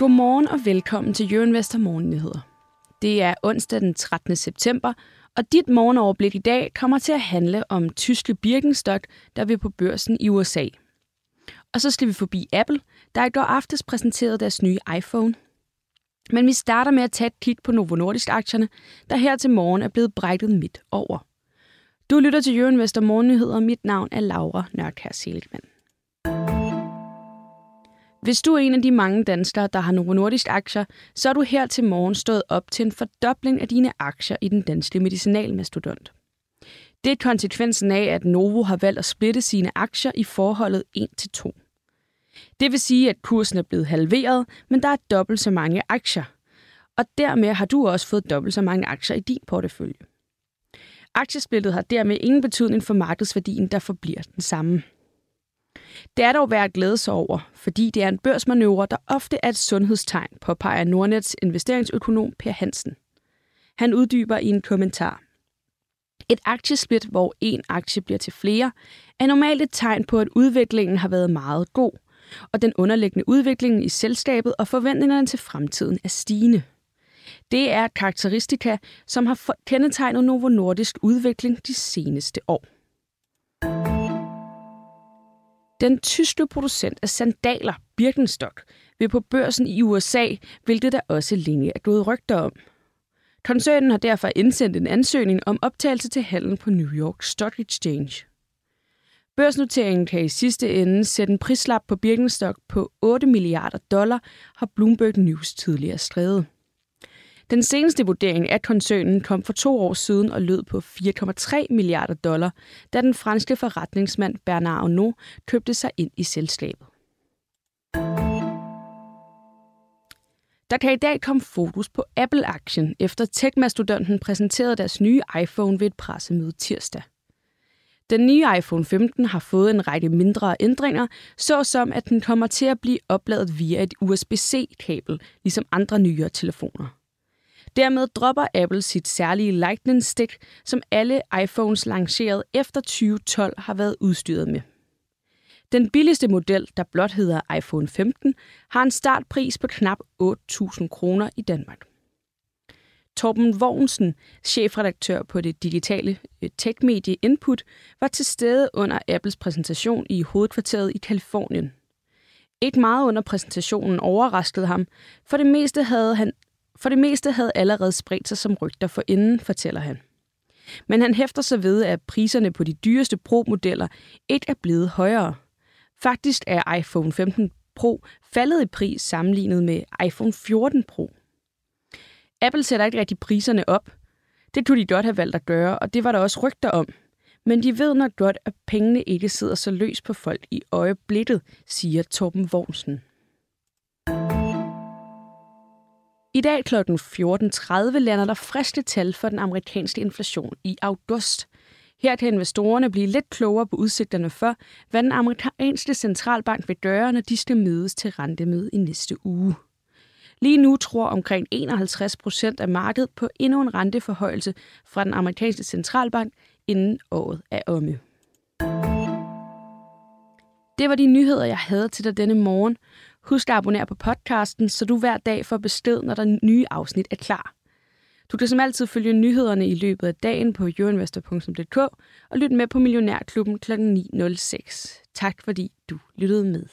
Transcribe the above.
Godmorgen og velkommen til Jørgen Vester Morgennyheder. Det er onsdag den 13. september, og dit morgenoverblik i dag kommer til at handle om tyske Birkenstock, der vil på børsen i USA. Og så skal vi forbi Apple, der i går aftes præsenterede deres nye iPhone. Men vi starter med at tage et kig på Novo Nordisk-aktierne, der her til morgen er blevet brækket midt over. Du lytter til Jørgen Vester Morgennyheder. Mit navn er Laura Nørkær Seligman. Hvis du er en af de mange danskere, der har Novo Nordisk aktier, så er du her til morgen stået op til en fordobling af dine aktier i den danske medicinalmastodont. Det er konsekvensen af, at Novo har valgt at splitte sine aktier i forholdet 1 til 2. Det vil sige, at kursen er blevet halveret, men der er dobbelt så mange aktier. Og dermed har du også fået dobbelt så mange aktier i din portefølje. Aktiesplittet har dermed ingen betydning for markedsværdien, der forbliver den samme. Det er dog værd at glæde sig over, fordi det er en børsmanøvre, der ofte er et sundhedstegn, påpeger Nordnets investeringsøkonom Per Hansen. Han uddyber i en kommentar. Et aktiesplit, hvor en aktie bliver til flere, er normalt et tegn på, at udviklingen har været meget god, og den underliggende udvikling i selskabet og forventningerne til fremtiden er stigende. Det er karakteristika, som har kendetegnet Novo Nordisk udvikling de seneste år. Den tyske producent af sandaler, Birkenstock, vil på børsen i USA, hvilket der også længe er gået rygter om. Koncernen har derfor indsendt en ansøgning om optagelse til handel på New York Stock Exchange. Børsnoteringen kan i sidste ende sætte en prislap på Birkenstock på 8 milliarder dollar, har Bloomberg News tidligere skrevet. Den seneste vurdering af koncernen kom for to år siden og lød på 4,3 milliarder dollar, da den franske forretningsmand Bernard Arnault købte sig ind i selskabet. Der kan i dag komme fokus på Apple-aktien, efter tech-mastodonten præsenterede deres nye iPhone ved et pressemøde tirsdag. Den nye iPhone 15 har fået en række mindre ændringer, såsom at den kommer til at blive opladet via et USB-C-kabel, ligesom andre nyere telefoner. Dermed dropper Apple sit særlige Lightning Stick, som alle iPhones lanceret efter 2012 har været udstyret med. Den billigste model, der blot hedder iPhone 15, har en startpris på knap 8.000 kroner i Danmark. Torben Vognsen, chefredaktør på det digitale øh, techmedie Input, var til stede under Apples præsentation i hovedkvarteret i Kalifornien. Ikke meget under præsentationen overraskede ham, for det meste havde han for det meste havde allerede spredt sig som rygter for inden, fortæller han. Men han hæfter sig ved, at priserne på de dyreste Pro-modeller ikke er blevet højere. Faktisk er iPhone 15 Pro faldet i pris sammenlignet med iPhone 14 Pro. Apple sætter ikke rigtig priserne op. Det kunne de godt have valgt at gøre, og det var der også rygter om. Men de ved nok godt, at pengene ikke sidder så løs på folk i øjeblikket, siger Torben Vognsen. I dag kl. 14.30 lander der friske tal for den amerikanske inflation i august. Her kan investorerne blive lidt klogere på udsigterne for, hvad den amerikanske centralbank vil gøre, når de skal mødes til rentemøde i næste uge. Lige nu tror omkring 51 procent af markedet på endnu en renteforhøjelse fra den amerikanske centralbank, inden året er omme. Det var de nyheder, jeg havde til dig denne morgen. Husk at abonnere på podcasten, så du hver dag får besked, når der nye afsnit er klar. Du kan som altid følge nyhederne i løbet af dagen på euroinvestor.dk og lytte med på Millionærklubben kl. 9.06. Tak fordi du lyttede med.